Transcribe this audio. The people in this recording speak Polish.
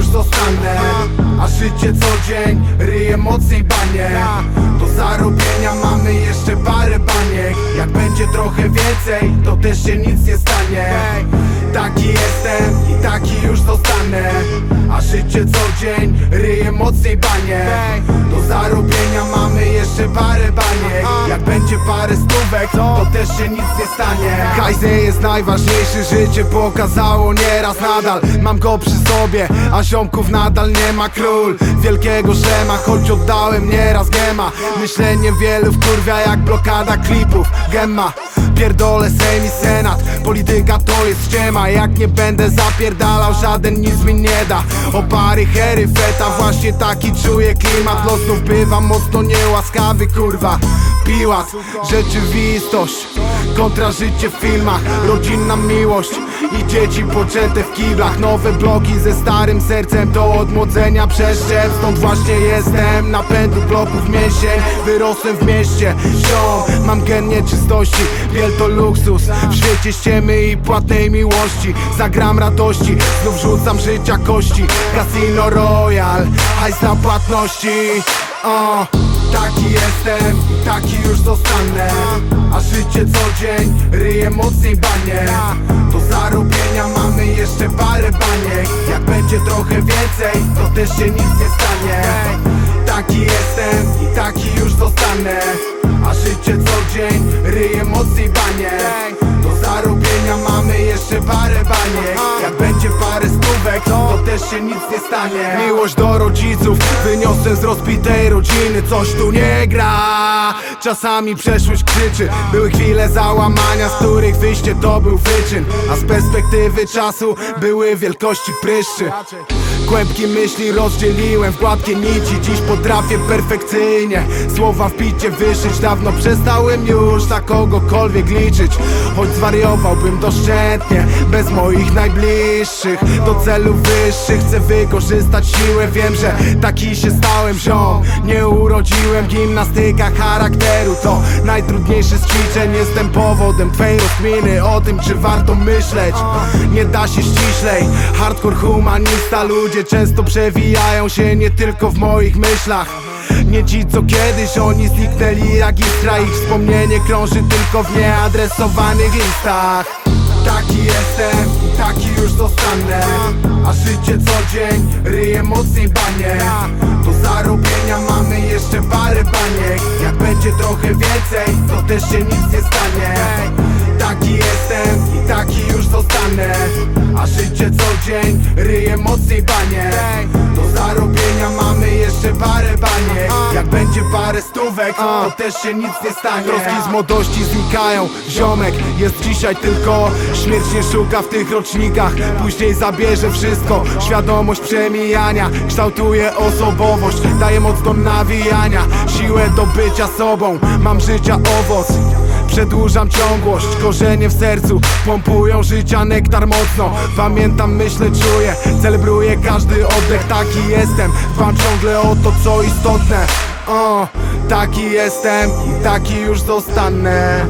już zostanę. A życie co dzień ryje mocniej banie. Do zarobienia mamy jeszcze parę baniek. Jak będzie trochę więcej, to też się nic nie stanie. Taki jestem i taki już zostanę. A życie co dzień ryje mocniej banie. Do zarobienia mamy jeszcze parę baniek. Jak będzie parę to też się nic nie stanie. Nie jest najważniejszy, życie pokazało nieraz nadal. Mam go przy sobie, a ziomków nadal nie ma. Król Wielkiego szema, choć oddałem nieraz gema Myślenie wielu wkurwia jak blokada klipów. Gemma Pierdolę Sejm i Senat. Polityka to jest ściema Jak nie będę zapierdalał Żaden nic mi nie da. Opary, hery, feta Właśnie taki czuję klimat. Los znów bywa mocno niełaskawy kurwa Piłat, rzeczywistość Kontra życie w filmach. Rodzinna miłość I dzieci poczęte w kiblach. Nowe bloki ze starym sercem Do odmłodzenia przeszczep Stąd właśnie jestem Napędu bloków mięsień Wyrosłem w mieście. Ziom, mam gen nieczystości Biel to luksus. W świecie ściemy i płatnej miłości. Zagram radości. Znów rzucam życia kości. Casino Royal Hajs na płatności Taki jestem i taki już zostanę. A życie co dzień ryje mocniej banie. Do zarobienia mamy jeszcze parę baniek. Jak będzie trochę więcej, to też się nic nie stanie. Taki jestem i taki już zostanę. A życie co dzień się nic nie stanie. Miłość do rodziców wyniosłem z rozbitej rodziny. Coś tu nie gra. Czasami przeszłość krzyczy. Były chwile załamania, z których wyjście to był wyczyn. A z perspektywy czasu były wielkości pryszczy. Kłębki myśli rozdzieliłem w gładkie nici. Dziś potrafię perfekcyjnie Słowa w bicie wyszyć. Dawno przestałem już na kogokolwiek liczyć. Choć zwariowałbym doszczętnie Bez moich najbliższych. Do celów wyższych chcę wykorzystać siłę? Wiem, że taki się stałem ziom. Nie urodziłem gimnastyka charakteru. To najtrudniejszy z ćwiczeń. Jestem powodem twej rozkminy. O tym czy warto myśleć. Nie da się ściślej. Hardcore humanista Ludzie często przewijają się nie tylko w moich myślach. Nie ci co kiedyś oni zniknęli jak istra Ich wspomnienie krąży tylko w nieadresowanych listach. Taki jestem taki już zostanę A życie co dzień ryje mocniej banie. Do zarobienia mamy jeszcze parę baniek. Jak będzie trochę więcej, to też się nic nie stanie. Taki jestem i taki już zostanę A życie co dzień parę stówek, to też się nic nie stanie. Troski z młodości znikają, ziomek jest dzisiaj tylko Śmierć nie szuka w tych rocznikach, później zabierze wszystko. Świadomość przemijania, kształtuje osobowość. Daje moc do nawijania, siłę do bycia sobą. Mam życia owoc. Przedłużam ciągłość, korzenie w sercu Pompują życia nektar mocno. Pamiętam, myślę, czuję. Celebruję każdy oddech, taki jestem. Dbam ciągle o to, co istotne o, Taki jestem i taki już zostanę